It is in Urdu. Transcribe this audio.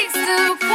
Face to.